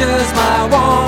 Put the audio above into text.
just my one.